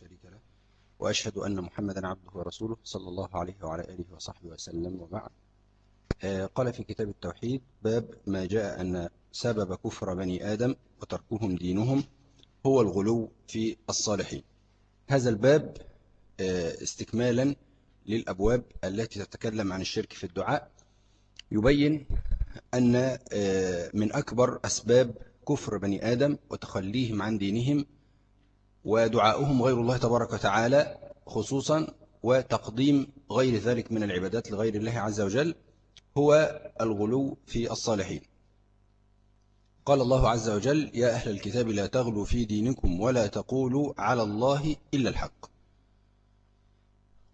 شريك له وأشهد أن محمدا عبده ورسوله صلى الله عليه وعلى آله وصحبه وسلم وبعد. قال في كتاب التوحيد باب ما جاء أن سبب كفر بني آدم وتركهم دينهم هو الغلو في الصالحين. هذا الباب استكمالا للأبواب التي تتكلم عن الشرك في الدعاء. يبين أن من أكبر أسباب كفر بني آدم وتخليهم عن دينهم ودعاؤهم غير الله تبارك وتعالى خصوصا وتقديم غير ذلك من العبادات لغير الله عز وجل هو الغلو في الصالحين. قال الله عز وجل يا أهل الكتاب لا تغلوا في دينكم ولا تقولوا على الله إلا الحق.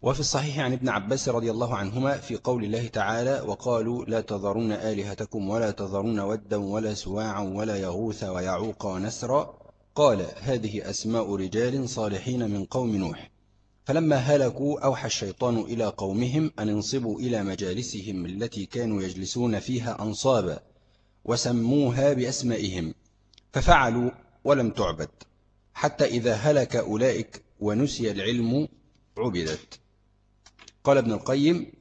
وفي الصحيح عن ابن عباس رضي الله عنهما في قول الله تعالى وقالوا لا تذرون آلهتكم ولا تذرون ودا ولا سواعا ولا يغوث ويعوق ونسرا قال هذه أسماء رجال صالحين من قوم نوح. فلما هلكوا أوحى الشيطان إلى قومهم أن انصبوا إلى مجالسهم التي كانوا يجلسون فيها أنصابا وسموها بأسمائهم. ففعلوا ولم تعبد. حتى إذا هلك أولئك ونسي العلم عبدت. قال ابن القيم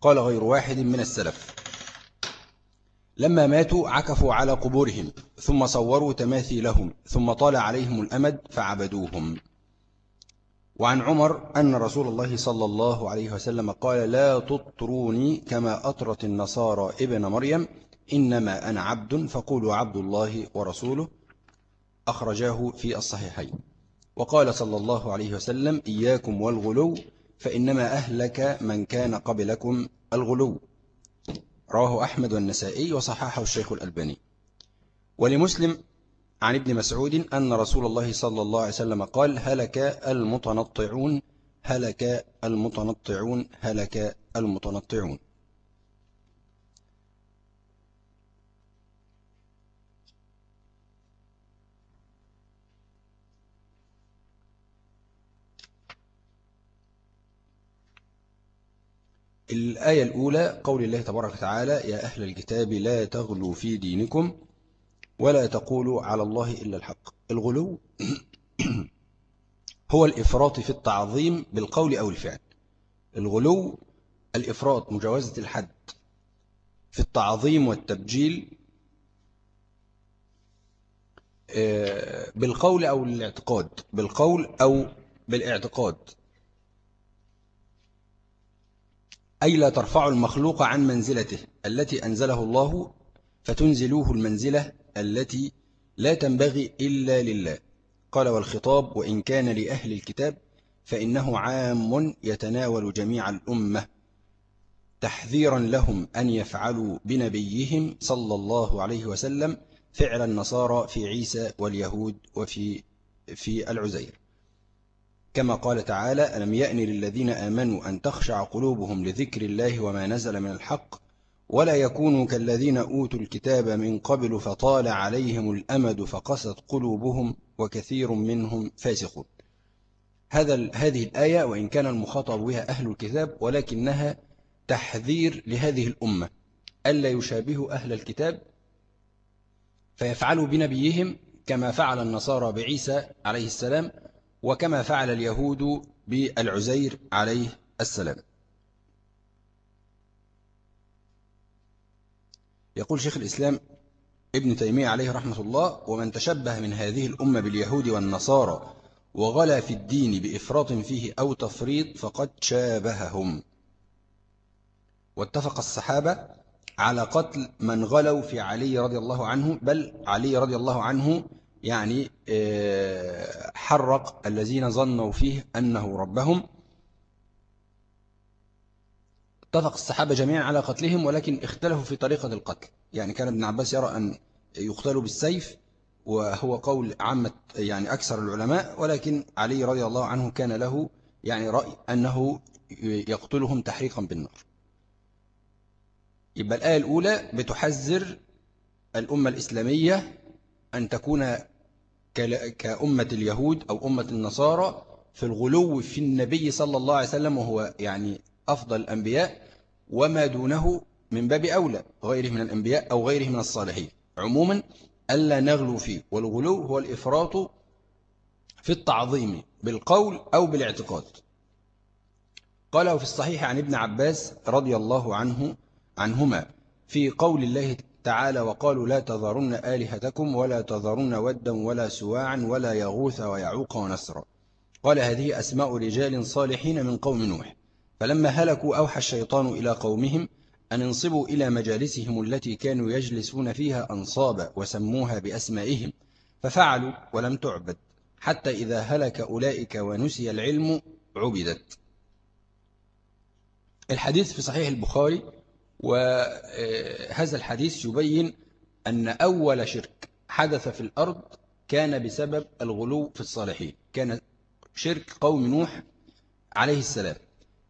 قال غير واحد من السلف. لما ماتوا عكفوا على قبورهم. ثم صوروا تماثيلهم ثم طال عليهم الأمد فعبدوهم. وعن عمر أن رسول الله صلى الله عليه وسلم قال لا تطروني كما أطرت النصارى ابن مريم إنما أنا عبد فقولوا عبد الله ورسوله. أخرجاه في الصحيحين. وقال صلى الله عليه وسلم إياكم والغلو فإنما أهلك من كان قبلكم الغلو. رواه أحمد والنسائي وصححه الشيخ الألباني. ولمسلم عن ابن مسعود أن رسول الله صلى الله عليه وسلم قال هلك المتنطعون هلك المتنطعون هلك المتنطعون. الآية الأولى قول الله تبارك وتعالى يا أهل الكتاب لا تغلوا في دينكم ولا تقولوا على الله إلا الحق. الغلو هو الإفراط في التعظيم بالقول أو الفعل. الغلو الإفراط مجاوزة الحد في التعظيم والتبجيل آه، بالقول أو الاعتقاد. بالقول أو بالاعتقاد. أي لا ترفع المخلوق عن منزلته التي أنزله الله فتنزلوه المنزلة التي لا تنبغي إلا لله. قال والخطاب وإن كان لأهل الكتاب فإنه عام يتناول جميع الأمة تحذيرا لهم أن يفعلوا بنبيهم صلى الله عليه وسلم فعل النصارى في عيسى واليهود وفي في العزير. كما قال تعالى ألم يأن للذين آمنوا أن تخشع قلوبهم لذكر الله وما نزل من الحق ولا يكونوا كالذين أوتوا الكتاب من قبل فطال عليهم الأمد فقست قلوبهم وكثير منهم فاسقون. هذا هذه الآية وإن كان المخاطب بها أهل الكتاب ولكنها تحذير لهذه الأمة. ألا يشابهوا أهل الكتاب فيفعلوا بنبيهم كما فعل النصارى بعيسى عليه السلام وكما فعل اليهود بالعزير عليه السلام. يقول شيخ الإسلام ابن تيمية عليه رحمة الله ومن تشبه من هذه الأمة باليهود والنصارى وغلا في الدين بإفراط فيه أو تفريط فقد شابههم. واتفق الصحابة على قتل من غلوا في علي رضي الله عنه بل علي رضي الله عنه يعني آه، حرق الذين ظنوا فيه أنه ربهم. اتفق الصحابة جميعا على قتلهم ولكن اختلفوا في طريقة القتل. يعني كان ابن عباس يرى أن يقتلوا بالسيف وهو قول عامة يعني أكثر العلماء ولكن علي رضي الله عنه كان له يعني رأي أنه يقتلهم تحريقا بالنار. يبقى الآية الأولى بتحذر الأمة الإسلامية أن تكون كأمة اليهود أو أمة النصارى في الغلو في النبي صلى الله عليه وسلم وهو يعني أفضل الأنبياء وما دونه من باب أولى غيره من الأنبياء أو غيره من الصالحين. عموما ألا نغلو فيه والغلو هو الإفراط في التعظيم بالقول أو بالاعتقاد. قاله في الصحيح عن ابن عباس رضي الله عنه عنهما في قول الله تعالى وقالوا لا تذرن آلهتكم ولا تذرن ودا ولا سواعا ولا يغوث ويعوق ونسرا قال هذه أسماء رجال صالحين من قوم نوح فلما هلكوا أوحى الشيطان إلى قومهم أن انصبوا إلى مجالسهم التي كانوا يجلسون فيها أنصابا وسموها بأسمائهم ففعلوا ولم تعبد حتى إذا هلك أولئك ونسي العلم عبدت. الحديث في صحيح البخاري وهذا الحديث يبين أن أول شرك حدث في الأرض كان بسبب الغلو في الصالحين. كان شرك قوم نوح عليه السلام.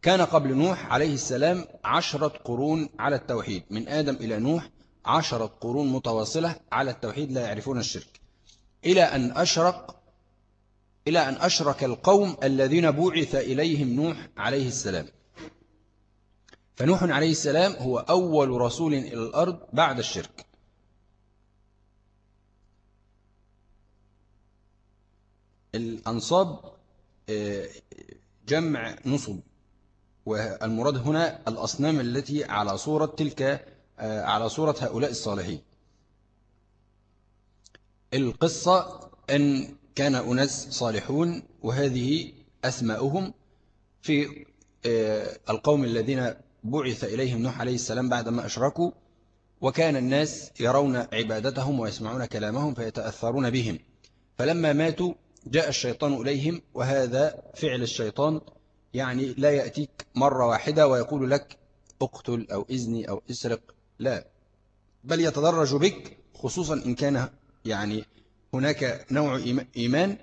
كان قبل نوح عليه السلام عشرة قرون على التوحيد. من آدم إلى نوح عشرة قرون متواصلة على التوحيد لا يعرفون الشرك. إلى أن أشرق إلى أن أشرك القوم الذين بعث إليهم نوح عليه السلام. فنوح عليه السلام هو أول رسول إلى الأرض بعد الشرك. الأنصاب آه، جمع نصب. والمراد هنا الأصنام التي على صورة تلك آه، على صورة هؤلاء الصالحين. القصة أن كان أناس صالحون وهذه أسماؤهم في آه، القوم الذين بعث إليهم نوح عليه السلام بعدما أشركوا وكان الناس يرون عبادتهم ويسمعون كلامهم فيتأثرون بهم. فلما ماتوا جاء الشيطان إليهم وهذا فعل الشيطان يعني لا يأتيك مرة واحدة ويقول لك اقتل أو إذني أو اسرق لا. بل يتدرج بك خصوصا إن كان يعني هناك نوع إيمان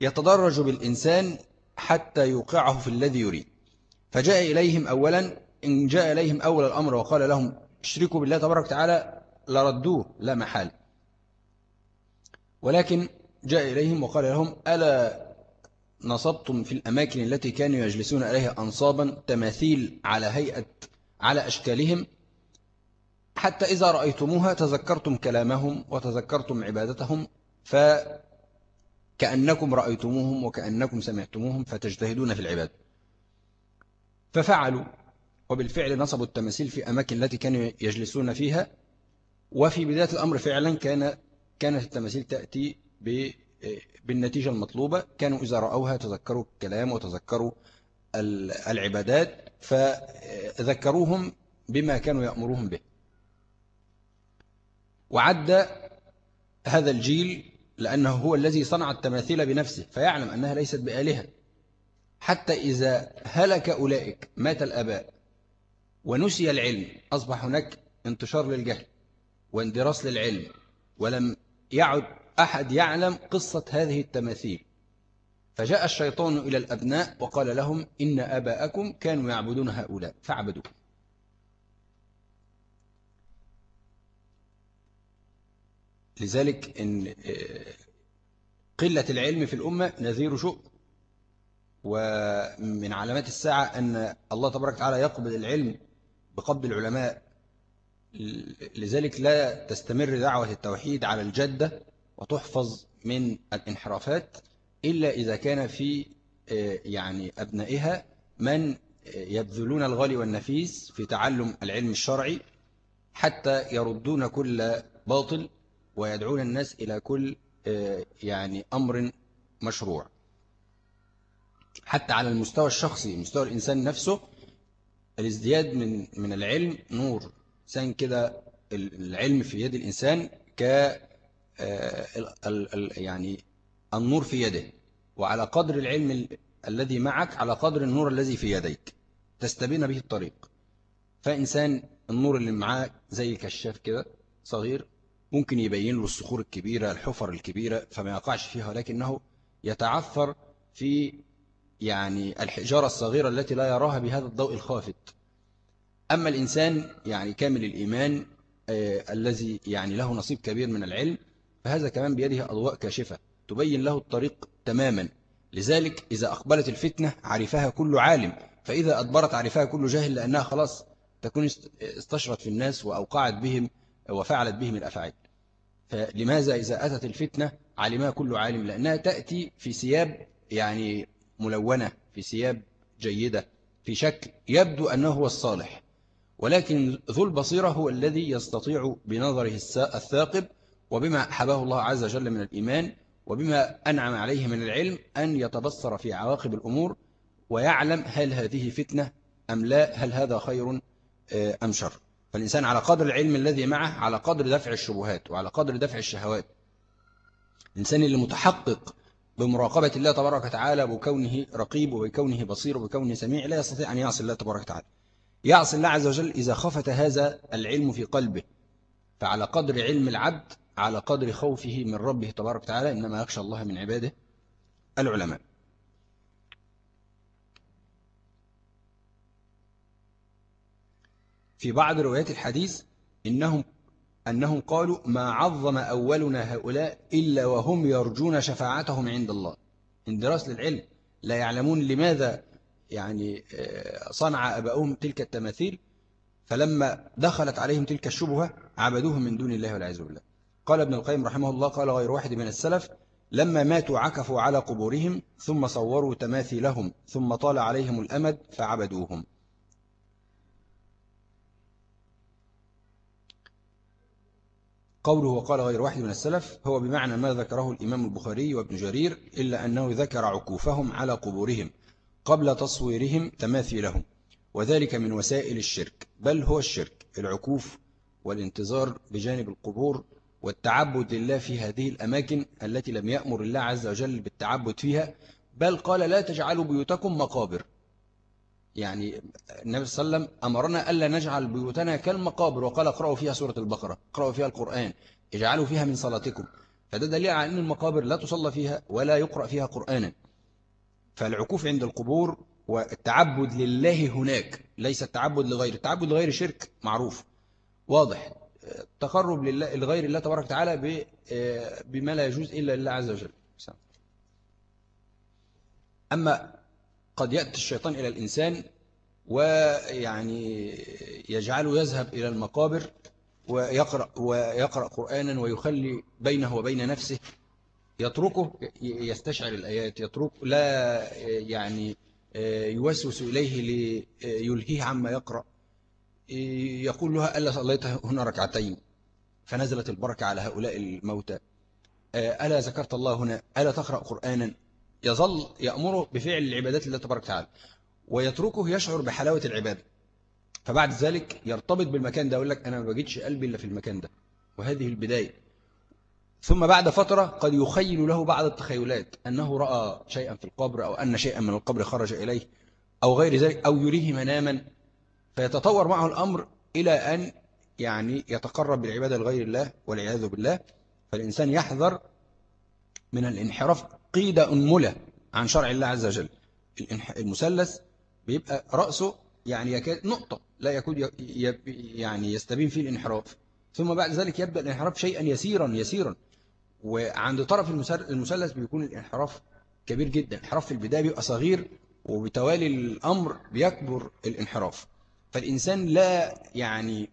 يتدرج بالإنسان حتى يوقعه في الذي يريد. فجاء إليهم أولا إن جاء إليهم أول الأمر وقال لهم اشركوا بالله تبارك وتعالى لردوه لا محال ولكن جاء إليهم وقال لهم ألا نصبتم في الأماكن التي كانوا يجلسون عليها أنصابا تماثيل على هيئة على أشكالهم. حتى إذا رأيتموها تذكرتم كلامهم وتذكرتم عبادتهم فكأنكم رأيتموهم وكأنكم سمعتموهم فتجتهدون في العبادة. ففعلوا وبالفعل نصبوا التماثيل في أماكن التي كانوا يجلسون فيها. وفي بداية الأمر فعلا كان كانت التماثيل تأتي بالنتيجة المطلوبة كانوا إذا رأوها تذكروا الكلام وتذكروا العبادات فذكروهم بما كانوا يأمروهم به. وعد هذا الجيل لأنه هو الذي صنع التماثيل بنفسه فيعلم أنها ليست بآلهة. حتى إذا هلك أولئك مات الأباء ونسي العلم أصبح هناك انتشار للجهل واندراس للعلم ولم يعد أحد يعلم قصة هذه التماثيل. فجاء الشيطان إلى الأبناء وقال لهم إن أباءكم كانوا يعبدون هؤلاء فاعبدوا. لذلك إن آه، قلة العلم في الأمة نذير شؤ ومن علامات الساعة أن الله تبارك وتعالى يقبل العلم بقبض العلماء. لذلك لا تستمر دعوة التوحيد على الجدة وتحفظ من الانحرافات إلا إذا كان في آه، يعني أبنائها من آه، يبذلون الغالي والنفيس في تعلم العلم الشرعي حتى يردون كل باطل ويدعون الناس إلى كل آه، يعني أمر مشروع. حتى على المستوى الشخصي مستوى الإنسان نفسه الازدياد من من العلم نور. إنسان كده العلم في يد الإنسان ك يعني النور في يده. وعلى قدر العلم الذي معك على قدر النور الذي في يديك. تستبين به الطريق. فإنسان النور اللي معاه زي كشاف كده صغير ممكن يبين له الصخور الكبيرة الحفر الكبيرة فما يقعش فيها ولكنه يتعثر في يعني الحجارة الصغيرة التي لا يراها بهذا الضوء الخافت. أما الإنسان يعني كامل الإيمان آه الذي يعني له نصيب كبير من العلم فهذا كمان بيده أضواء كاشفة تبين له الطريق تماما. لذلك إذا أقبلت الفتنة عرفها كل عالم فإذا أدبرت عرفها كل جاهل لأنها خلاص تكون استشرت في الناس وأوقعت بهم وفعلت بهم الأفعال. فلماذا إذا أتت الفتنة علمها كل عالم؟ لأنها تأتي في ثياب يعني ملونة في ثياب جيدة في شكل يبدو أنه هو الصالح. ولكن ذو البصيرة هو الذي يستطيع بنظره الثاقب وبما حباه الله عز وجل من الإيمان وبما أنعم عليه من العلم أن يتبصر في عواقب الأمور ويعلم هل هذه فتنة أم لا هل هذا خير آه، أم شر. فالإنسان على قدر العلم الذي معه على قدر دفع الشبهات وعلى قدر دفع الشهوات. الإنسان اللي متحقق بمراقبة الله تبارك وتعالى بكونه رقيب وبكونه بصير وبكونه سميع لا يستطيع أن يعصي الله تبارك وتعالى. يعصي الله عز وجل إذا خفت هذا العلم في قلبه. فعلى قدر علم العبد على قدر خوفه من ربه تبارك وتعالى إنما يخشى الله من عباده العلماء. في بعض روايات الحديث إنهم أنهم قالوا ما عظم أولنا هؤلاء إلا وهم يرجون شفاعتهم عند الله. من دراسة العلم لا يعلمون لماذا يعني آه، صنع أباؤهم تلك التماثيل فلما دخلت عليهم تلك الشبهة عبدوهم من دون الله والعياذ بالله. قال ابن القيم رحمه الله قال غير واحد من السلف لما ماتوا عكفوا على قبورهم ثم صوروا تماثيلهم ثم طال عليهم الأمد فعبدوهم. قوله وقال غير واحد من السلف هو بمعنى ما ذكره الإمام البخاري وابن جرير إلا أنه ذكر عكوفهم على قبورهم قبل تصويرهم تماثيلهم وذلك من وسائل الشرك بل هو الشرك العكوف والانتظار بجانب القبور والتعبد لله في هذه الأماكن التي لم يأمر الله عز وجل بالتعبد فيها بل قال لا تجعلوا بيوتكم مقابر. يعني النبي صلى الله عليه وسلم أمرنا ألا نجعل بيوتنا كالمقابر وقال اقرأوا فيها سورة البقرة اقرأوا فيها القرآن اجعلوا فيها من صلاتكم. فده دليل على أن المقابر لا تصلى فيها ولا يقرأ فيها قرآنا. فالعكوف عند القبور والتعبد لله هناك ليس التعبد لغير التعبد لغير شرك معروف واضح. تقرب لله لغير الله تبارك وتعالى بما لا يجوز إلا لله عز وجل. أما قد يأتي الشيطان إلى الإنسان ويعني يجعله يذهب إلى المقابر ويقرأ, ويقرأ قرآنا ويخلي بينه وبين نفسه يتركه يستشعر الآيات يترك لا يعني يوسوس إليه ليلهيه عما يقرأ. يقول لها ألا صليت هنا ركعتين؟ فنزلت البركة على هؤلاء الموتى. ألا ذكرت الله هنا؟ ألا تقرأ قرآنا؟ يظل يأمره بفعل العبادات الله تبارك وتعالى ويتركه يشعر بحلاوة العبادة. فبعد ذلك يرتبط بالمكان ده يقول لك أنا ما بجدش قلبي إلا في المكان ده. وهذه البداية. ثم بعد فترة قد يخيل له بعض التخيلات أنه رأى شيئا في القبر أو أن شيئا من القبر خرج إليه أو غير ذلك أو يريه مناما. فيتطور معه الأمر إلى أن يعني يتقرب بالعبادة لغير الله والعياذ بالله. فالإنسان يحذر من الانحراف قيدة أنملة عن شرع الله عز وجل. المثلث بيبقى رأسه يعني يكاد نقطة لا يكون يعني يستبين فيه الانحراف. ثم بعد ذلك يبدأ الانحراف شيئا يسيرا يسيرا. وعند طرف المثلث بيكون الانحراف كبير جدا. انحراف في البداية بيبقى صغير وبتوالي الأمر بيكبر الانحراف. فالإنسان لا يعني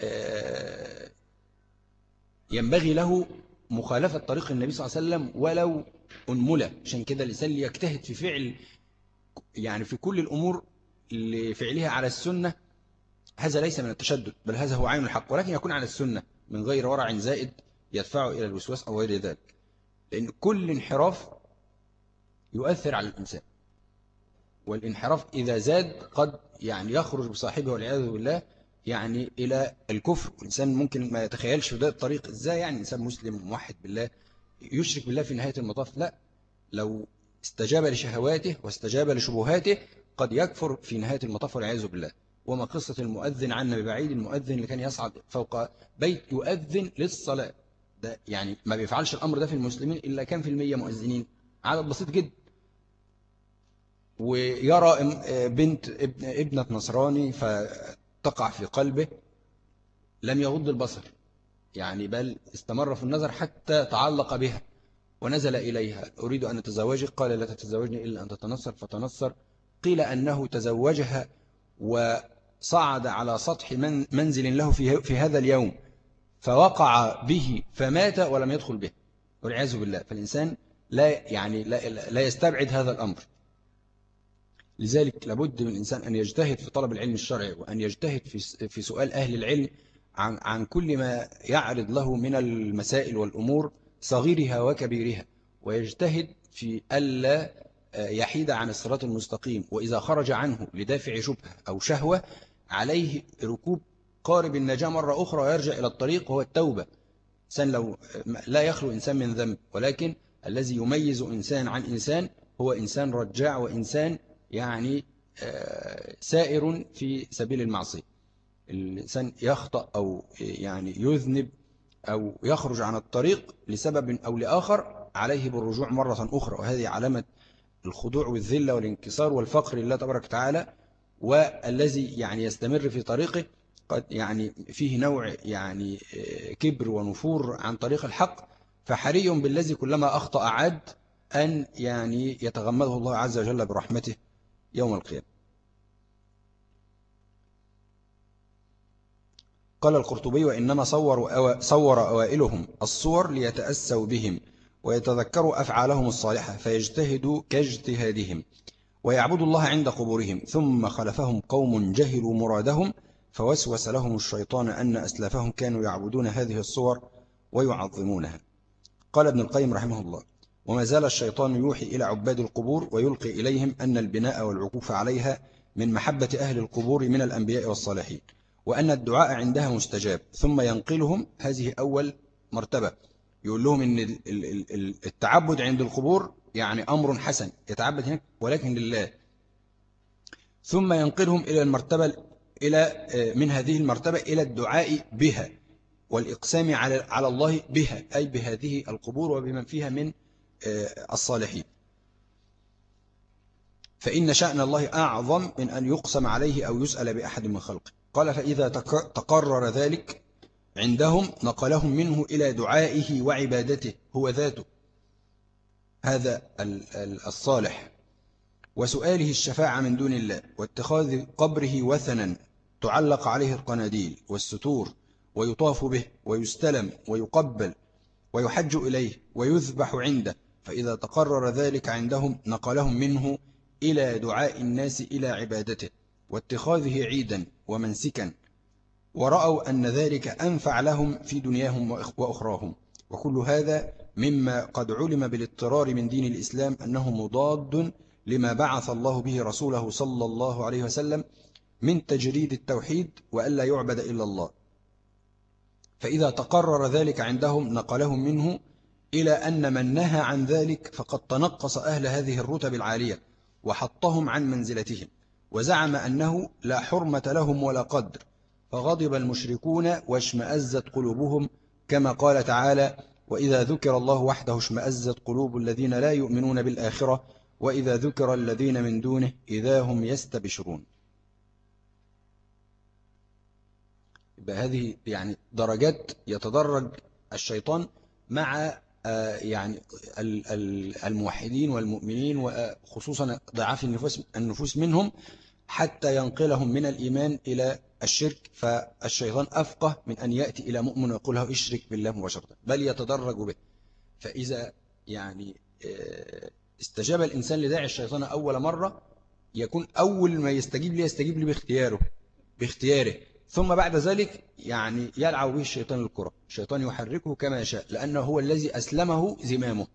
آه، ينبغي له مخالفة طريق النبي صلى الله عليه وسلم ولو أنملة عشان كده الإنسان يجتهد في فعل يعني في كل الأمور اللي فعلها على السنة. هذا ليس من التشدد بل هذا هو عين الحق ولكن يكون على السنة. من غير ورع زائد يدفعه إلى الوسواس أو غير ذلك. لأن كل انحراف يؤثر على الإنسان. والانحراف إذا زاد قد يعني يخرج بصاحبه والعياذ بالله يعني إلى الكفر. الإنسان ممكن ما يتخيلش في ده الطريق إزاي يعني إنسان مسلم موحد بالله يشرك بالله في نهاية المطاف؟ لا. لو استجاب لشهواته واستجاب لشبهاته قد يكفر في نهاية المطاف والعياذ بالله. وما قصة المؤذن عنا ببعيد المؤذن اللي كان يصعد فوق بيت يؤذن للصلاة. ده يعني ما بيفعلش الأمر ده في المسلمين إلا كان في المية مؤذنين. عدد بسيط جدا. ويرى بنت ابنة نصراني فتقع في قلبه لم يغض البصر. يعني بل استمر في النظر حتى تعلق بها ونزل إليها. أريد أن أتزوجك؟ قال لا تتزوجني إلا أن تتنصر. فتنصر. قيل أنه تزوجها وصعد على سطح منزل له في, في هذا اليوم فوقع به فمات ولم يدخل به. والعياذ بالله. فالإنسان لا يعني لا, لا يستبعد هذا الأمر. لذلك لابد من الإنسان أن يجتهد في طلب العلم الشرعي وأن يجتهد في في سؤال أهل العلم عن عن كل ما يعرض له من المسائل والأمور صغيرها وكبيرها ويجتهد في ألا يحيد عن الصراط المستقيم وإذا خرج عنه لدافع شبهة أو شهوة عليه ركوب قارب النجاة مرة أخرى ويرجع إلى الطريق وهو التوبة. إنسان لو لا يخلو إنسان من ذنب ولكن الذي يميز إنسان عن إنسان هو إنسان رجاع وإنسان يعني آه، سائر في سبيل المعصية. الإنسان يخطأ أو يعني يذنب أو يخرج عن الطريق لسبب أو لآخر عليه بالرجوع مرة أخرى. وهذه علامة الخضوع والذلة والانكسار والفقر لله تبارك وتعالى والذي يعني يستمر في طريقه قد يعني فيه نوع يعني آه، كبر ونفور عن طريق الحق. فحري بالذي كلما أخطأ عاد أن يعني يتغمده الله عز وجل برحمته. يوم القيامة. قال القرطبي وإنما صور, أو صور أوائلهم الصور ليتأسوا بهم ويتذكروا أفعالهم الصالحة فيجتهدوا كاجتهادهم ويعبدوا الله عند قبورهم ثم خلفهم قوم جهلوا مرادهم فوسوس لهم الشيطان أن أسلافهم كانوا يعبدون هذه الصور ويعظمونها. قال ابن القيم رحمه الله وما زال الشيطان يوحي إلى عباد القبور ويلقي إليهم أن البناء والعكوف عليها من محبة أهل القبور من الأنبياء والصالحين وأن الدعاء عندها مستجاب. ثم ينقلهم هذه أول مرتبة. يقول لهم أن التعبد عند القبور يعني أمر حسن يتعبد هناك ولكن لله. ثم ينقلهم إلى المرتبة إلى من هذه المرتبة إلى الدعاء بها والإقسام على على الله بها أي بهذه القبور وبمن فيها من آه، الصالحين. فإن شأن الله أعظم من أن يقسم عليه أو يسأل بأحد من خلقه. قال فإذا تقرر ذلك عندهم نقلهم منه إلى دعائه وعبادته هو ذاته. هذا الصالح. وسؤاله الشفاعة من دون الله واتخاذ قبره وثنا تعلق عليه القناديل والستور ويطاف به ويستلم ويقبل ويحج إليه ويذبح عنده فإذا تقرر ذلك عندهم نقلهم منه إلى دعاء الناس إلى عبادته واتخاذه عيدا ومنسكا ورأوا أن ذلك أنفع لهم في دنياهم وأخراهم. وكل هذا مما قد علم بالاضطرار من دين الإسلام أنه مضاد لما بعث الله به رسوله صلى الله عليه وسلم من تجريد التوحيد وألا يعبد إلا الله. فإذا تقرر ذلك عندهم نقلهم منه إلى أن من نهى عن ذلك فقد تنقص أهل هذه الرتب العالية وحطهم عن منزلتهم وزعم أنه لا حرمة لهم ولا قدر فغضب المشركون واشمأزت قلوبهم كما قال تعالى وإذا ذكر الله وحده اشمأزت قلوب الذين لا يؤمنون بالآخرة وإذا ذكر الذين من دونه إذا هم يستبشرون. يبقى هذه يعني درجات يتدرج الشيطان مع يعني الموحدين والمؤمنين وخصوصا ضعاف النفوس النفوس منهم حتى ينقلهم من الإيمان إلى الشرك فالشيطان أفقه من أن يأتي إلى مؤمن ويقول له اشرك بالله مباشرة بل يتدرج به. فإذا يعني آه، استجاب الإنسان لداعي الشيطان أول مرة يكون أول ما يستجيب لي يستجيب لي باختياره باختياره. ثم بعد ذلك يعني يلعب به الشيطان الكرة. الشيطان يحركه كما يشاء لأنه هو الذي أسلمه زمامه.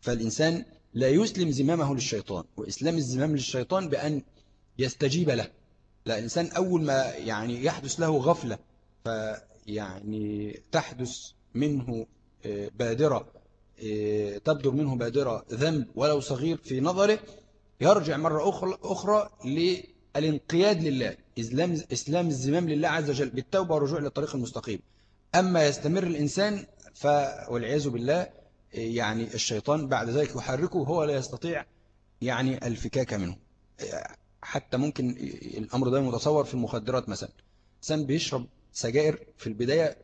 فالإنسان لا يسلم زمامه للشيطان وإسلام الزمام للشيطان بأن يستجيب له. لا الإنسان أول ما يعني يحدث له غفلة فيعني تحدث منه آه، بادرة آه، تبدر منه بادرة ذنب ولو صغير في نظره يرجع مرة أخرى للانقياد لله إسلام, إسلام الزمام لله عز وجل بالتوبة والرجوع للطريق المستقيم. أما يستمر الإنسان ف والعياذ بالله يعني الشيطان بعد ذلك يحركه هو لا يستطيع يعني الفكاك منه. حتى ممكن الأمر ده متصور في المخدرات مثلا. إنسان بيشرب سجائر في البداية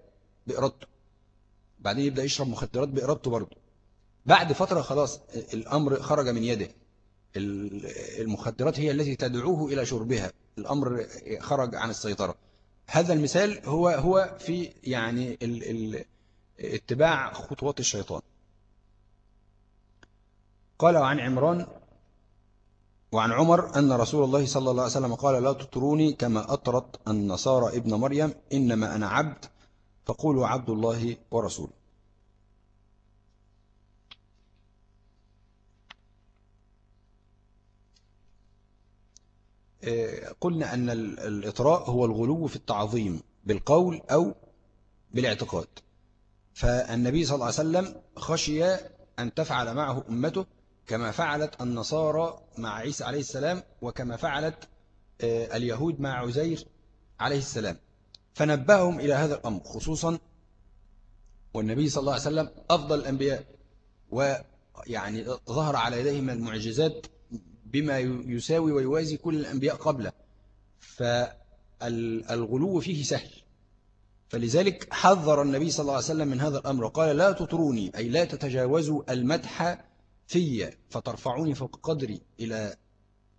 بإرادته بعدين يبدأ يشرب مخدرات بإرادته برضه. بعد فترة خلاص الأمر خرج من يده. المخدرات هي التي تدعوه إلى شربها. الأمر خرج عن السيطرة. هذا المثال هو هو في يعني ال ال اتباع خطوات الشيطان. قال عن عمران وعن عمر أن رسول الله صلى الله عليه وسلم قال لا تطروني كما أطرت النصارى ابن مريم إنما أنا عبد فقولوا عبد الله ورسوله. قلنا أن الإطراء هو الغلو في التعظيم بالقول أو بالاعتقاد. فالنبي صلى الله عليه وسلم خشي أن تفعل معه أمته كما فعلت النصارى مع عيسى عليه السلام وكما فعلت آه، اليهود مع عزير عليه السلام. فنبههم إلى هذا الأمر خصوصا والنبي صلى الله عليه وسلم أفضل الأنبياء ويعني ظهر على يديه من المعجزات بما يساوي ويوازي كل الأنبياء قبله. فالغلو فيه سهل. فلذلك حذر النبي صلى الله عليه وسلم من هذا الأمر. وقال لا تطروني. أي لا تتجاوزوا المدح في فترفعوني فوق قدري إلى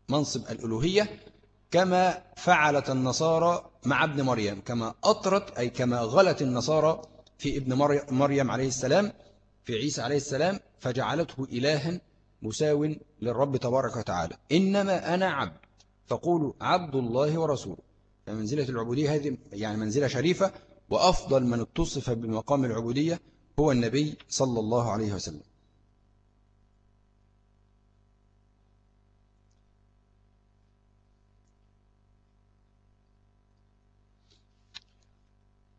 منصب الألوهية كما فعلت النصارى مع ابن مريم كما أطرت أي كما غلت النصارى في ابن مريم عليه السلام في عيسى عليه السلام فجعلته إلها مساو للرب تبارك وتعالى. إنما أنا عبد فقولوا عبد الله ورسوله. فمنزلة العبودية هذه يعني منزلة شريفة وأفضل من اتصف بمقام العبودية هو النبي صلى الله عليه وسلم.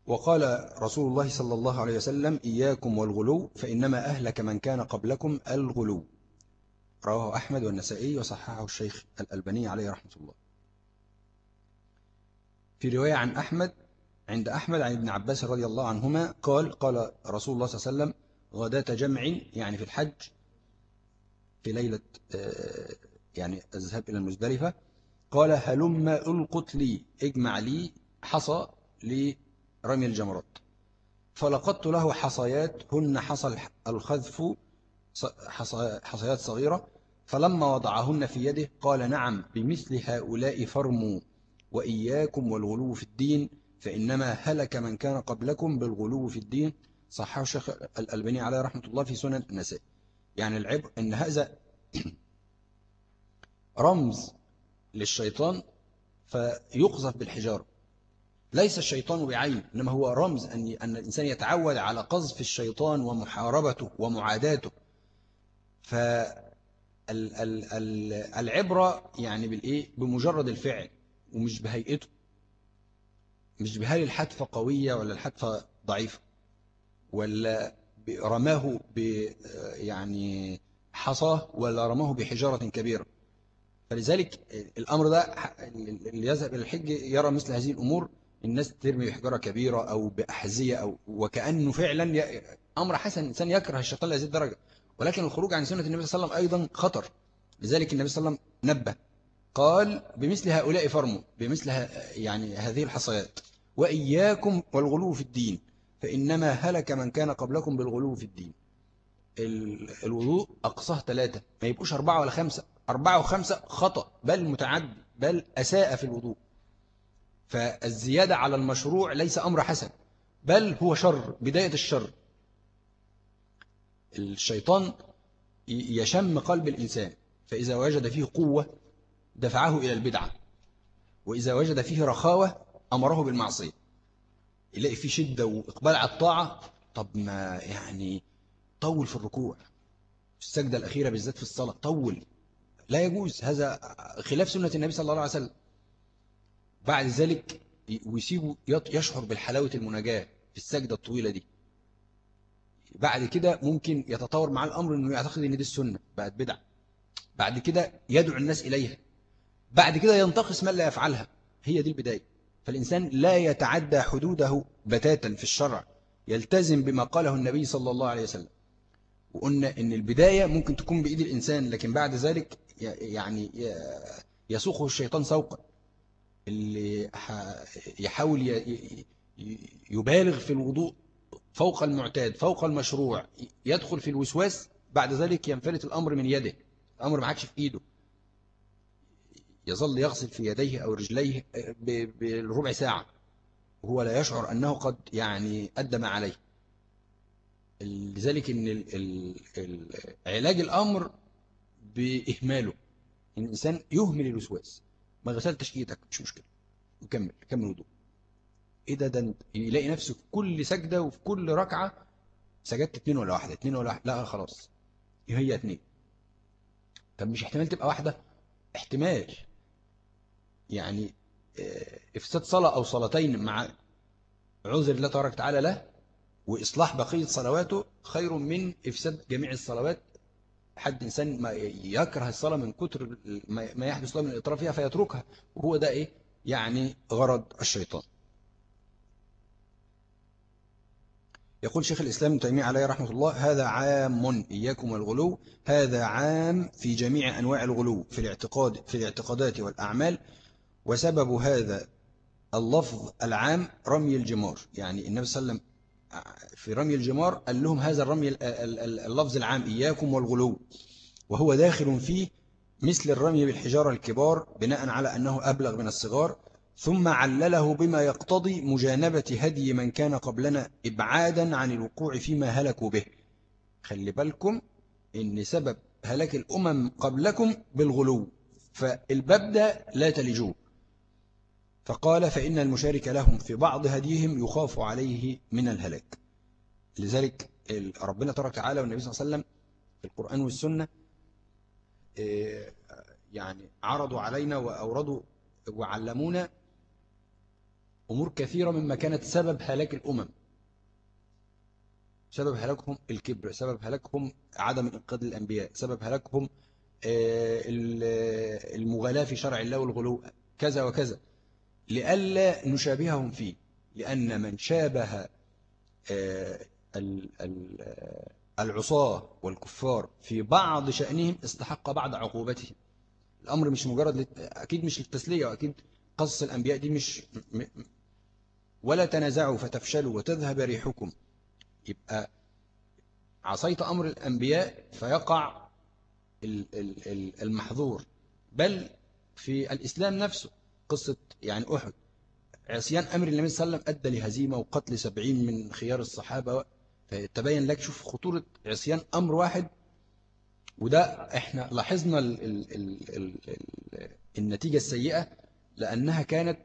وقال رسول الله صلى الله عليه وسلم إياكم والغلو فإنما أهلك من كان قبلكم الغلو. رواه أحمد والنسائي وصححه الشيخ الألباني عليه رحمة الله. في رواية عن أحمد عند أحمد عن ابن عباس رضي الله عنهما قال قال رسول الله صلى الله عليه وسلم غداة جمع يعني في الحج في ليلة آه، يعني الذهاب إلى المزدلفة. قال هلم ألقت لي اجمع لي حصى لرمي الجمرات. فلقدت له حصيات هن حصى الخذف حصيات صغيرة فلما وضعهن في يده قال نعم بمثل هؤلاء فرموا وإياكم والغلو في الدين فإنما هلك من كان قبلكم بالغلو في الدين. صححه الشيخ الألباني عليه رحمة الله في سنن النساء. يعني العبء أن هذا رمز للشيطان فيقذف بالحجارة. ليس الشيطان بعين إنما هو رمز أن أن الإنسان يتعود على قذف الشيطان ومحاربته ومعاداته. فالعبرة يعني بالإيه؟ بمجرد الفعل ومش بهيئته. مش بهل الحدفة قوية ولا الحدفة ضعيفة ولا رماه ب يعني حصاه ولا رماه بحجارة كبيرة. فلذلك الأمر ده اللي يذهب إلى الحج يرى مثل هذه الأمور الناس ترمي بحجارة كبيرة أو بأحذية أو وكأنه فعلا أمر حسن الإنسان يكره الشيطان لهذه الدرجة. ولكن الخروج عن سنة النبي صلى الله عليه وسلم أيضا خطر. لذلك النبي صلى الله عليه وسلم نبه. قال بمثل هؤلاء فرموا بمثل يعني هذه الحصيات. وإياكم والغلو في الدين فإنما هلك من كان قبلكم بالغلو في الدين. الوضوء أقصاه ثلاثة. ما يبقوش أربعة ولا خمسة. أربعة وخمسة خطأ بل متعدي بل أساء في الوضوء. فالزيادة على المشروع ليس أمر حسن بل هو شر بداية الشر. الشيطان يشم قلب الإنسان فإذا وجد فيه قوة دفعه إلى البدعة وإذا وجد فيه رخاوة أمره بالمعصية. يلاقي فيه شدة وإقبال على الطاعة. طب ما يعني طول في الركوع في السجدة الأخيرة بالذات في الصلاة طول. لا يجوز. هذا خلاف سنة النبي صلى الله عليه وسلم. بعد ذلك ويسيبه يشعر بالحلاوة المناجاة في السجدة الطويلة دي. بعد كده ممكن يتطور مع الأمر أنه يعتقد أن دي السنة بقت بدعة. بعد كده يدعو الناس إليها. بعد كده ينتقص من لا يفعلها. هي دي البداية. فالإنسان لا يتعدى حدوده بتاتا في الشرع. يلتزم بما قاله النبي صلى الله عليه وسلم. وقلنا أن البداية ممكن تكون بإيد الإنسان لكن بعد ذلك يعني يسوقه الشيطان سوقا. اللي يحاول يبالغ في الوضوء. فوق المعتاد فوق المشروع يدخل في الوسواس بعد ذلك ينفلت الأمر من يده. الأمر ما عادش في إيده. يظل يغسل في يديه أو رجليه بالربع ساعة. وهو لا يشعر أنه قد يعني أدى ما عليه. لذلك أن علاج الأمر بإهماله. إن الإنسان يهمل الوسواس. ما غسلتش إيدك مش مشكلة. وكمل كمل وضوء. إيه ده ده يلاقي نفسه في كل سجدة وفي كل ركعة سجدت اتنين ولا واحدة اتنين ولا واحدة لا خلاص هي اتنين. طب مش احتمال تبقى واحدة؟ احتمال. يعني آه، إفساد صلاة أو صلاتين مع عذر الله تبارك وتعالى له وإصلاح بقية صلواته خير من إفساد جميع الصلوات. حد إنسان ما يكره الصلاة من كتر ما يحدث له من الإطراف فيها فيتركها وهو ده إيه؟ يعني غرض الشيطان. يقول شيخ الإسلام ابن تيمية عليه رحمة الله هذا عام إياكم والغلو هذا عام في جميع أنواع الغلو في الاعتقاد في الاعتقادات والأعمال. وسبب هذا اللفظ العام رمي الجمار. يعني النبي صلى الله عليه وسلم في رمي الجمار قال لهم هذا الرمي اللفظ العام إياكم والغلو. وهو داخل فيه مثل الرمي بالحجارة الكبار بناء على أنه أبلغ من الصغار. ثم علله بما يقتضي مجانبة هدي من كان قبلنا إبعادا عن الوقوع فيما هلكوا به. خلي بالكم إن سبب هلاك الأمم قبلكم بالغلو فالباب ده لا تلجوه. فقال فإن المشارك لهم في بعض هديهم يخاف عليه من الهلاك. لذلك ربنا ترك تعالى والنبي صلى الله عليه وسلم في القرآن والسنة آه، يعني عرضوا علينا وأوردوا وعلمونا أمور كثيرة مما كانت سبب هلاك الأمم. سبب هلاكهم الكبر سبب هلاكهم عدم إنقاذ الأنبياء سبب هلاكهم آه، المغالاة في شرع الله والغلو كذا وكذا. لئلا نشابههم فيه لأن من شابه آه، العصاة والكفار في بعض شأنهم استحق بعض عقوبتهم. الأمر مش مجرد أكيد مش للتسلية وأكيد قصص الأنبياء دي مش ولا تنازعوا فتفشلوا وتذهب ريحكم. يبقى عصيت أمر الأنبياء فيقع المحظور. بل في الإسلام نفسه قصة يعني أحد عصيان أمر النبي صلى الله عليه وسلم أدى لهزيمة وقتل سبعين من خيار الصحابة. فتبين لك شوف خطورة عصيان أمر واحد. وده إحنا لاحظنا ال ال ال ال ال النتيجة السيئة لأنها كانت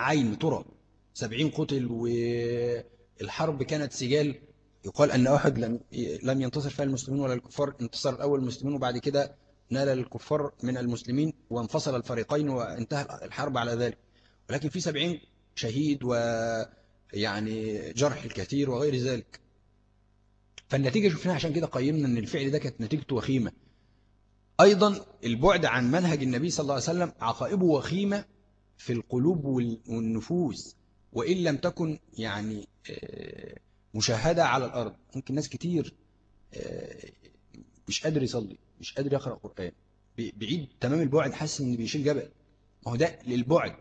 عين ترى سبعين قتل والحرب كانت سجال. يقال أن أحد لم لم ينتصر فيها المسلمين ولا الكفار. انتصر الأول المسلمين وبعد كده نال الكفار من المسلمين وانفصل الفريقين وانتهى الحرب على ذلك. ولكن في سبعين شهيد ويعني جرح الكثير وغير ذلك. فالنتيجة شفناها عشان كده قيمنا أن الفعل ده كانت نتيجته وخيمة. أيضا البعد عن منهج النبي صلى الله عليه وسلم عقائبه وخيمة في القلوب والنفوس وإن لم تكن يعني آه، مشاهدة على الأرض. ممكن ناس كتير آه، مش قادر يصلي مش قادر يقرأ قرآن بعيد تمام البعد حاسس إن بيشيل جبل. ما هو ده للبعد.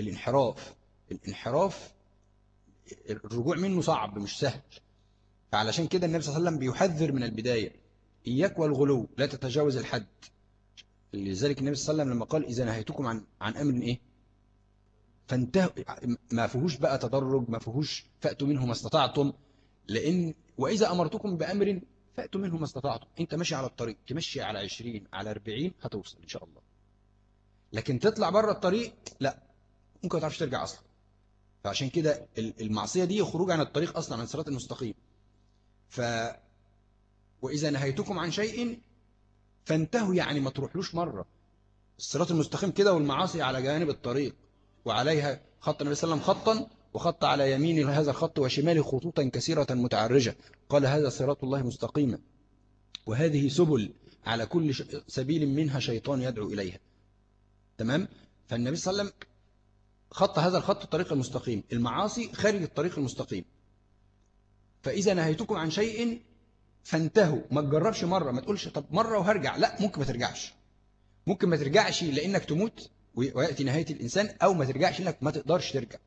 الانحراف الانحراف الرجوع منه صعب مش سهل. فعلشان كده النبي صلى الله عليه وسلم بيحذر من البداية. إياك والغلو لا تتجاوز الحد. لذلك النبي صلى الله عليه وسلم لما قال إذا نهيتكم عن عن أمر إيه؟ فانتهوا. ما فيهوش بقى تدرج ما فيهوش فأتوا منه ما استطعتم. لأن وإذا أمرتكم بأمر فأتوا منه ما استطعتم. أنت ماشي على الطريق تمشي على 20 على 40 هتوصل إن شاء الله. لكن تطلع بره الطريق لا ممكن ما تعرفش ترجع أصلا. فعشان كده المعصية دي خروج عن الطريق أصلا عن الصراط المستقيم. ف وإذا نهيتكم عن شيء فانتهوا يعني ما تروحلوش مرة. الصراط المستقيم كده والمعاصي على جانب الطريق. وعليها خط النبي صلى الله عليه وسلم خطا وخط على يمين هذا الخط وشماله خطوطا كثيرة متعرجة. قال هذا صراط الله مستقيما وهذه سبل على كل سبيل منها شيطان يدعو إليها. تمام؟ فالنبي صلى الله عليه وسلم خط هذا الخط الطريق المستقيم. المعاصي خارج الطريق المستقيم. فإذا نهيتكم عن شيء فانتهوا. ما تجربش مرة ما تقولش طب مرة وهرجع. لا ممكن ما ترجعش. ممكن ما ترجعش لأنك تموت ويأتي نهاية الإنسان أو ما ترجعش لأنك ما تقدرش ترجع.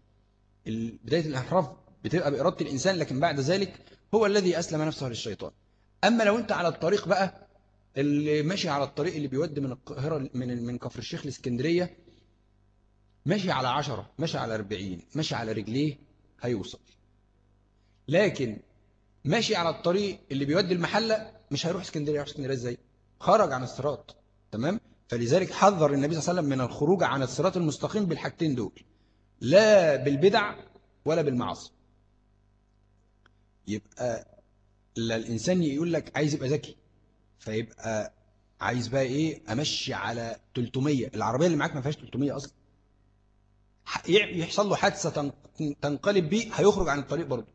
بداية الانحراف بتبقى بإرادة الإنسان لكن بعد ذلك هو الذي أسلم نفسه للشيطان. أما لو أنت على الطريق بقى اللي ماشي على الطريق اللي بيودي من القاهرة من من كفر الشيخ الإسكندرية ماشي على عشرة ماشي على أربعين ماشي على رجليه هيوصل. لكن ماشي على الطريق اللي بيودي المحلة مش هيروح إسكندرية يروح إسكندرية إزاي؟ خرج عن الصراط تمام؟ فلذلك حذر النبي صلى الله عليه وسلم من الخروج عن الصراط المستقيم بالحاجتين دول. لا بالبدع ولا بالمعاصي. يبقى الإنسان يقول لك عايز يبقى ذكي فيبقى عايز بقى إيه؟ أمشي على 300 العربية اللي معاك ما فيهاش 300 أصلا. يحصل له حادثة تنقلب بيه هيخرج عن الطريق برضه.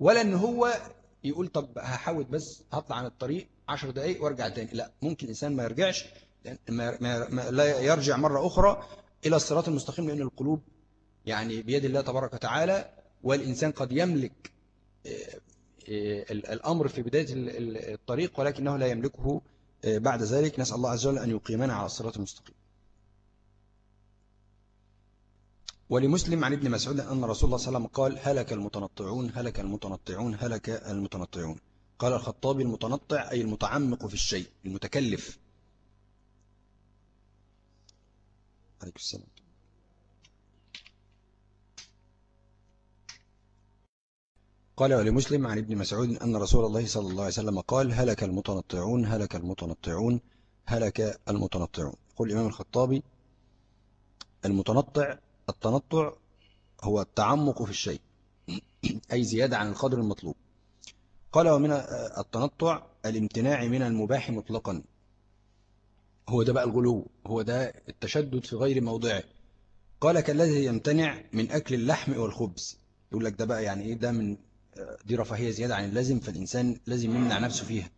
ولا إن هو يقول طب هحاول بس هطلع عن الطريق 10 دقائق وأرجع تاني. لا ممكن الإنسان ما يرجعش ما ما لا يرجع مرة أخرى إلى الصراط المستقيم لأن القلوب يعني بيد الله تبارك وتعالى والإنسان قد يملك آه، آه، الأمر في بداية الطريق ولكنه لا يملكه آه، بعد ذلك. نسأل الله عز وجل أن يقيمنا على الصراط المستقيم. ولمسلم عن ابن مسعود أن رسول الله صلى الله عليه وسلم قال هلك المتنطعون هلك المتنطعون هلك المتنطعون. قال الخطابي المتنطع أي المتعمق في الشيء المتكلف. عليكم السلام. قال ولمسلم عن ابن مسعود أن رسول الله صلى الله عليه وسلم قال هلك المتنطعون هلك المتنطعون هلك المتنطعون. يقول الإمام الخطابي المتنطع التنطع هو التعمق في الشيء أي زيادة عن القدر المطلوب. قال ومن التنطع الامتناع من المباح مطلقا. هو ده بقى الغلو هو ده التشدد في غير موضعه. قال كالذي يمتنع من أكل اللحم والخبز. يقول لك ده بقى يعني إيه؟ ده من دي رفاهية زيادة عن اللازم فالإنسان لازم يمنع نفسه فيها.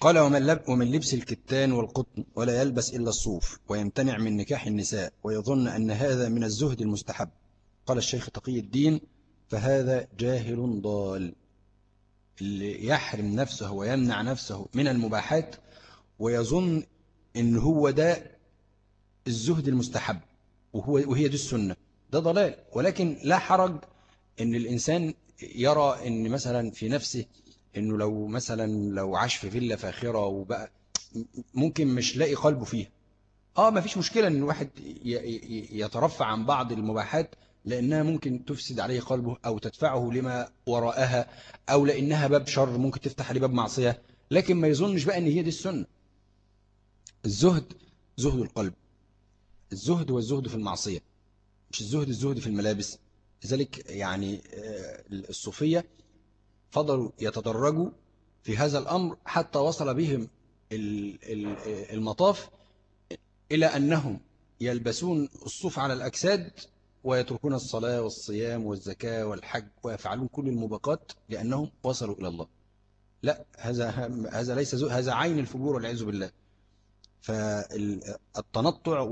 قال ومن, لب ومن لبس الكتان والقطن ولا يلبس إلا الصوف ويمتنع من نكاح النساء ويظن أن هذا من الزهد المستحب. قال الشيخ تقي الدين فهذا جاهل ضال اللي يحرم نفسه ويمنع نفسه من المباحات ويظن إن هو ده الزهد المستحب وهو وهي دي السنة. ده ضلال. ولكن لا حرج إن الإنسان يرى إن مثلا في نفسه إنه لو مثلا لو عاش في فيلا فاخرة وبقى ممكن مش لاقي قلبه فيها. آه ما فيش مشكلة إن الواحد يترفع عن بعض المباحات لأنها ممكن تفسد عليه قلبه أو تدفعه لما وراءها أو لأنها باب شر ممكن تفتح عليه باب معصية. لكن ما يظنش بقى إن هي دي السنة. الزهد زهد القلب. الزهد والزهد في المعصية مش الزهد الزهد في الملابس. لذلك يعني آه، الصوفية فضلوا يتدرجوا في هذا الأمر حتى وصل بهم المطاف إلى أنهم يلبسون الصوف على الأجساد ويتركون الصلاة والصيام والزكاة والحج ويفعلون كل المباقات لأنهم وصلوا إلى الله. لا هذا هذا ليس هذا عين الفجور والعياذ بالله. فالتنطع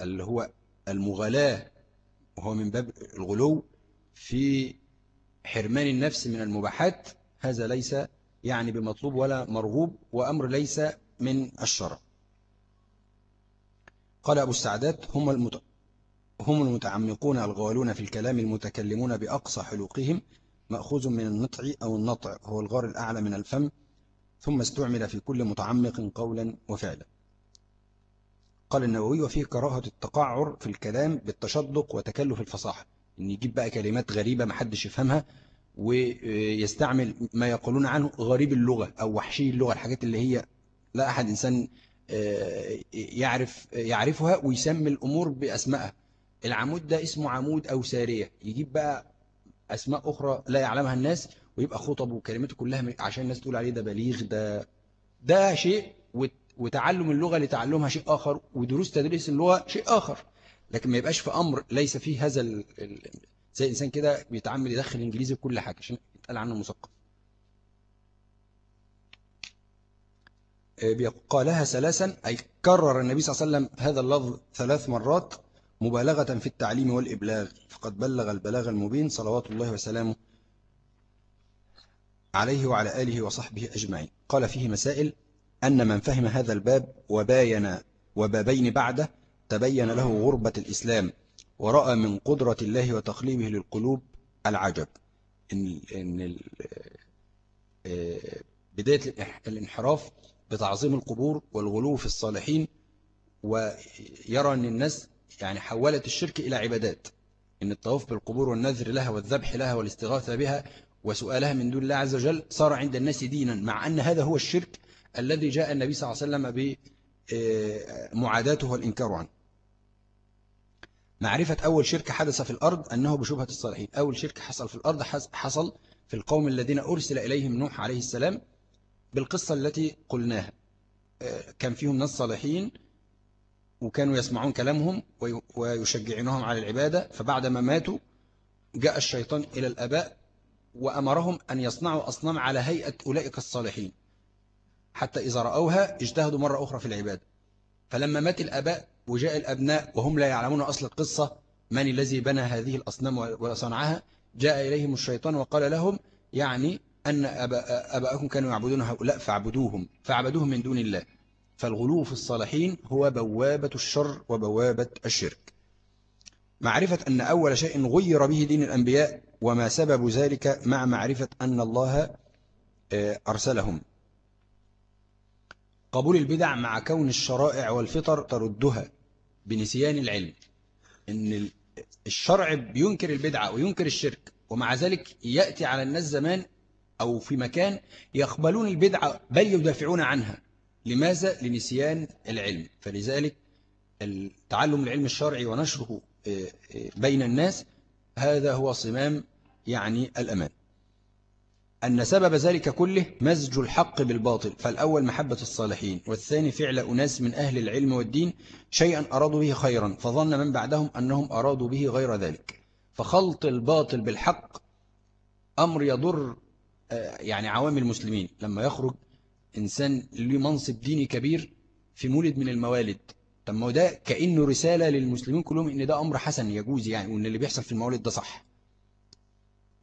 اللي هو المغالاة وهو من باب الغلو في حرمان النفس من المباحات هذا ليس يعني بمطلوب ولا مرغوب وأمر ليس من الشرع. قال أبو السعدات هم, المت... هم المتعمقون الغالون في الكلام المتكلمون بأقصى حلوقهم مأخوذ من النطع أو النطع هو الغار الأعلى من الفم ثم استعمل في كل متعمق قولا وفعلا. قال النووي وفيه كراهة التقعر في الكلام بالتشدق وتكلف الفصاحة. إن يجيب بقى كلمات غريبة ما حدش يفهمها ويستعمل ما يقولون عنه غريب اللغة أو وحشي اللغة الحاجات اللي هي لا أحد إنسان آه، يعرف يعرفها ويسمي الأمور بأسمائها. العمود ده اسمه عمود أو سارية يجيب بقى أسماء أخرى لا يعلمها الناس ويبقى خطب وكلماته كلها عشان الناس تقول عليه ده بليغ ده ده شيء وتعلم اللغة لتعلمها شيء آخر ودروس تدريس اللغة شيء آخر. لكن ما يبقاش في أمر ليس فيه هذا ال... زي الإنسان كده بيتعمل يدخل إنجليزي في كل حاجة عشان يتقال عنه مثقف. آه، قالها ثلاثا أي كرر النبي صلى الله عليه وسلم هذا اللفظ ثلاث مرات مبالغة في التعليم والإبلاغ. فقد بلغ البلاغ المبين صلوات الله وسلامه عليه وعلى آله وصحبه أجمعين. قال فيه مسائل أن من فهم هذا الباب وباين وبابين بعده تبين له غربة الإسلام ورأى من قدرة الله وتقليبه للقلوب العجب. إن, إن آه، بداية الانحراف بتعظيم القبور والغلو في الصالحين ويرى أن الناس يعني حولت الشرك إلى عبادات. إن الطواف بالقبور والنذر لها والذبح لها والاستغاثة بها وسؤالها من دون الله عز وجل صار عند الناس دينا مع أن هذا هو الشرك الذي جاء النبي صلى الله عليه وسلم بمعاداته والإنكار عنه معرفة أول شرك حدث في الأرض أنه بشبهة الصالحين. أول شرك حصل في الأرض حصل في القوم الذين أرسل إليهم نوح عليه السلام بالقصة التي قلناها. كان فيهم ناس صالحين وكانوا يسمعون كلامهم ويشجعونهم على العبادة فبعد ما ماتوا جاء الشيطان إلى الأباء وأمرهم أن يصنعوا أصنام على هيئة أولئك الصالحين. حتى إذا رأوها اجتهدوا مرة أخرى في العبادة. فلما مات الأباء وجاء الأبناء وهم لا يعلمون أصل القصة من الذي بنى هذه الأصنام وصنعها؟ جاء إليهم الشيطان وقال لهم يعني أن أباءكم كانوا يعبدون هؤلاء فاعبدوهم فاعبدوهم من دون الله. فالغلو في الصالحين هو بوابة الشر وبوابة الشرك. معرفة أن أول شيء غير به دين الأنبياء وما سبب ذلك مع معرفة أن الله آه، أرسلهم. قبول البدع مع كون الشرائع والفطر تردها بنسيان العلم إن الشرع بينكر البدعة وينكر الشرك ومع ذلك يأتي على الناس زمان أو في مكان يقبلون البدعة بل يدافعون عنها. لماذا؟ لنسيان العلم. فلذلك تعلم العلم الشرعي ونشره آه، آه، بين الناس هذا هو صمام يعني الأمان. أن سبب ذلك كله مزج الحق بالباطل فالأول محبة الصالحين والثاني فعل أناس من أهل العلم والدين شيئا أرادوا به خيرا فظن من بعدهم أنهم أرادوا به غير ذلك. فخلط الباطل بالحق أمر يضر آه، يعني عوام المسلمين. لما يخرج إنسان له منصب ديني كبير في مولد من الموالد طب ما ده كأنه رسالة للمسلمين كلهم إن ده أمر حسن يجوز يعني وإن اللي بيحصل في الموالد ده صح.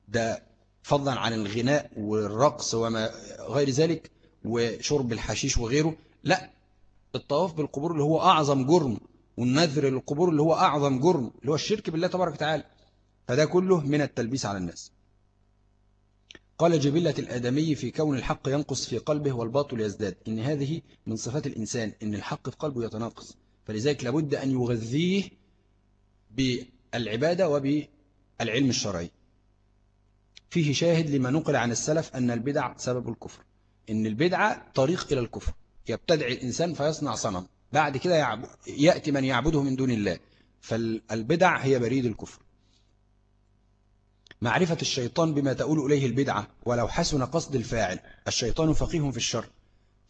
ده فضلا عن الغناء والرقص وما غير ذلك وشرب الحشيش وغيره. لا الطواف بالقبور اللي هو أعظم جرم والنذر للقبور اللي هو أعظم جرم اللي هو الشرك بالله تبارك وتعالى. فده كله من التلبيس على الناس. قال جبلة الآدمي في كون الحق ينقص في قلبه والباطل يزداد. إن هذه من صفات الإنسان إن الحق في قلبه يتناقص. فلذلك لابد أن يغذيه بالعبادة وبالعلم الشرعي. فيه شاهد لما نقل عن السلف أن البدع سبب الكفر. إن البدعة طريق إلى الكفر. يبتدع الإنسان فيصنع صنم. بعد كده يأتي من يعبده من دون الله. فالبدع هي بريد الكفر. معرفة الشيطان بما تقول إليه البدعة ولو حسن قصد الفاعل. الشيطان فقيه في الشر.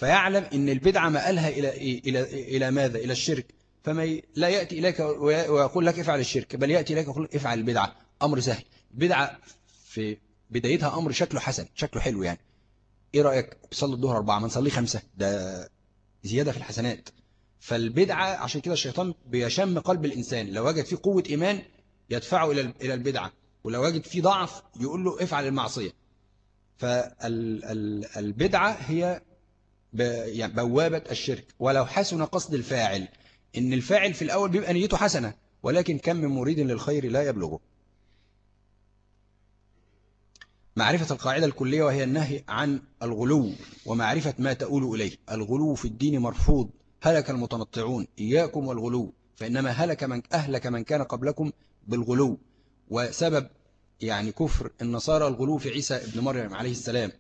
فيعلم إن البدعة مآلها إلى, إيه؟ إلى, إلى ماذا؟ إلى الشرك. فما لا يأتي إليك ويقول لك افعل الشرك بل يأتي إليك ويقول افعل البدعة. أمر سهل. بدعة في بدايتها أمر شكله حسن شكله حلو يعني. إيه رأيك؟ بصلي الظهر أربعة ما نصلي خمسة. ده زيادة في الحسنات. فالبدعة عشان كده الشيطان بيشم قلب الإنسان. لو وجد فيه قوة إيمان يدفعه إلى البدعة. ولو وجد فيه ضعف يقول له افعل المعصية. فالبدعة هي بوابة الشرك. ولو حسن قصد الفاعل إن الفاعل في الأول بيبقى نيته حسنة ولكن كم من مريد للخير لا يبلغه. معرفة القاعدة الكلية وهي النهي عن الغلو ومعرفة ما تؤول إليه. الغلو في الدين مرفوض. هلك المتنطعون. إياكم والغلو. فإنما هلك من أهلك من كان قبلكم بالغلو. وسبب يعني كفر النصارى الغلو في عيسى ابن مريم عليه السلام.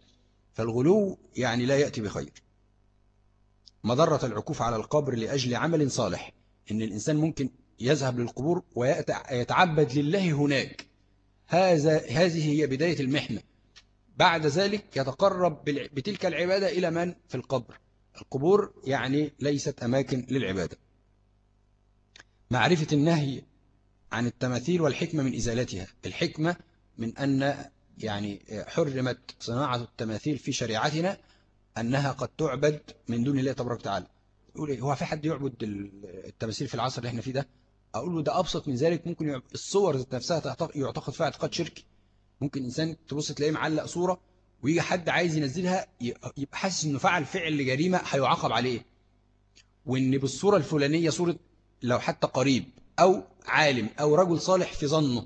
فالغلو يعني لا يأتي بخير. مضرة العكوف على القبر لأجل عمل صالح. إن الإنسان ممكن يذهب للقبور ويتعبد لله هناك. هذا هذه هي بداية المحنة. بعد ذلك يتقرب بتلك العبادة إلى من؟ في القبر. القبور يعني ليست أماكن للعبادة. معرفة النهي عن التماثيل والحكمة من إزالتها. الحكمة من أن يعني حرمت صناعة التماثيل في شريعتنا أنها قد تعبد من دون الله تبارك وتعالى. يقول إيه؟ هو في حد يعبد التماثيل في العصر اللي إحنا فيه ده؟ أقول له ده أبسط من ذلك ممكن الصور ذات نفسها يعتقد فيها اعتقاد شركي ممكن إنسان تبص تلاقيه معلق صورة ويجي حد عايز ينزلها يبقى حاسس إنه فعل فعل جريمة هيعاقب عليه. وإن بالصورة الفلانية صورة لو حتى قريب أو عالم أو رجل صالح في ظنه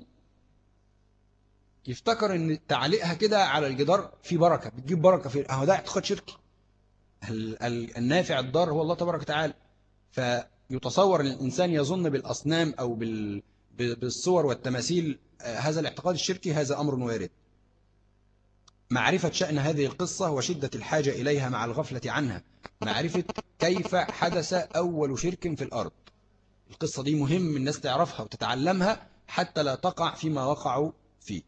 يفتكر إن تعليقها كده على الجدار في بركة بتجيب بركة في أهو ده اعتقاد شركي. النافع الضار هو الله تبارك وتعالى. فيتصور الإنسان يظن بالأصنام أو بالصور والتماثيل آه، هذا الاعتقاد الشركي هذا أمر وارد. معرفة شأن هذه القصة وشدة الحاجة إليها مع الغفلة عنها. معرفة كيف حدث أول شرك في الأرض. القصة دي مهم الناس تعرفها وتتعلمها حتى لا تقع فيما وقعوا فيه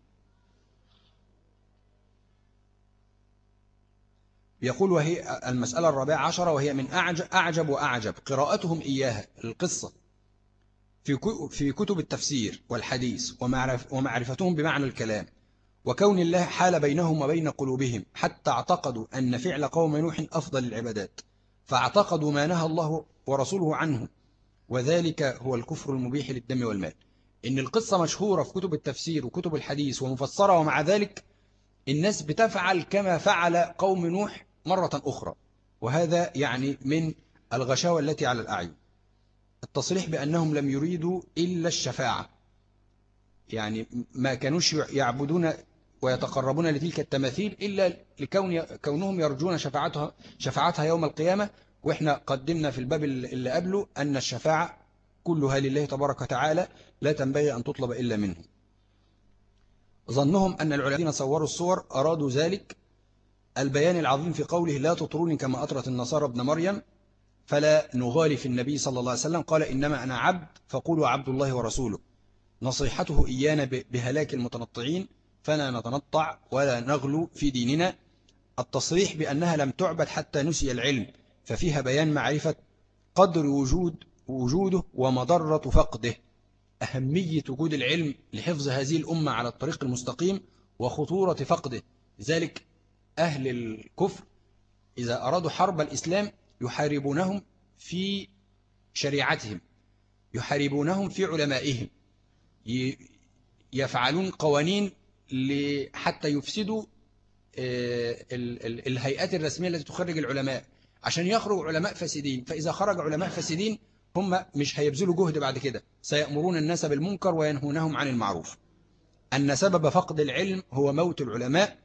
يقول وهي المسألة الرابعة عشرة وهي من أعجب, أعجب وأعجب. قراءتهم إياها القصة. في في كتب التفسير والحديث ومعرف ومعرفتهم بمعنى الكلام. وكون الله حال بينهم وبين قلوبهم حتى اعتقدوا أن فعل قوم نوح أفضل العبادات فاعتقدوا ما نهى الله ورسوله عنه. وذلك هو الكفر المبيح للدم والمال. إن القصة مشهورة في كتب التفسير وكتب الحديث ومفسرة ومع ذلك الناس بتفعل كما فعل قوم نوح مرة أخرى وهذا يعني من الغشاوة التي على الأعين. التصريح بأنهم لم يريدوا إلا الشفاعة. يعني ما كانوش يعبدون ويتقربون لتلك التماثيل إلا لكون كونهم يرجون شفاعتها, شفاعتها يوم القيامة. وإحنا قدمنا في الباب اللي قبله أن الشفاعة كلها لله تبارك وتعالى لا تنبغي أن تطلب إلا منه. ظنهم أن العلماء صوروا الصور أرادوا ذلك البيان العظيم في قوله لا تطروني كما أطرت النصارى ابن مريم فلا نغالي في النبي صلى الله عليه وسلم قال إنما أنا عبد فقولوا عبد الله ورسوله. نصيحته إيانا بهلاك المتنطعين فلا نتنطع ولا نغلو في ديننا. التصريح بأنها لم تعبد حتى نسي العلم ففيها بيان معرفة قدر وجود وجوده ومضرة فقده. أهمية وجود العلم لحفظ هذه الأمة على الطريق المستقيم وخطورة فقده. لذلك أهل الكفر إذا أرادوا حرب الإسلام يحاربونهم في شريعتهم يحاربونهم في علمائهم يفعلون قوانين حتى يفسدوا آه، الهيئات الرسمية التي تخرج العلماء. عشان يخرج علماء فاسدين فإذا خرج علماء فاسدين هم مش هيبذلوا جهد بعد كده. سيأمرون الناس بالمنكر وينهونهم عن المعروف. أن سبب فقد العلم هو موت العلماء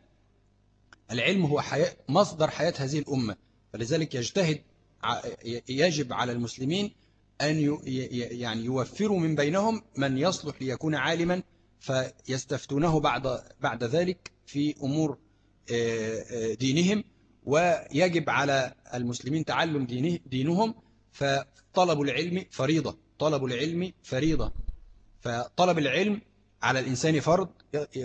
العلم هو حياة مصدر حياة هذه الأمة. فلذلك يجتهد يجب على المسلمين أن يعني يوفروا من بينهم من يصلح ليكون عالما فيستفتونه بعد بعد ذلك في أمور دينهم ويجب على المسلمين تعلم دينه دينهم. فطلب العلم فريضة. طلب العلم فريضة. فطلب العلم على الإنسان فرض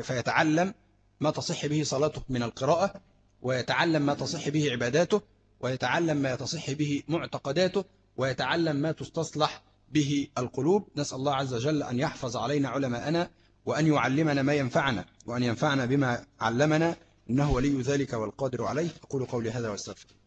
فيتعلم ما تصح به صلاته من القراءة ويتعلم ما تصح به عباداته ويتعلم ما تصح به معتقداته ويتعلم ما تستصلح به القلوب. نسأل الله عز وجل أن يحفظ علينا علماءنا وأن يعلمنا ما ينفعنا وأن ينفعنا بما علمنا إنه ولي ذلك والقادر عليه. أقول قولي هذا واستغفر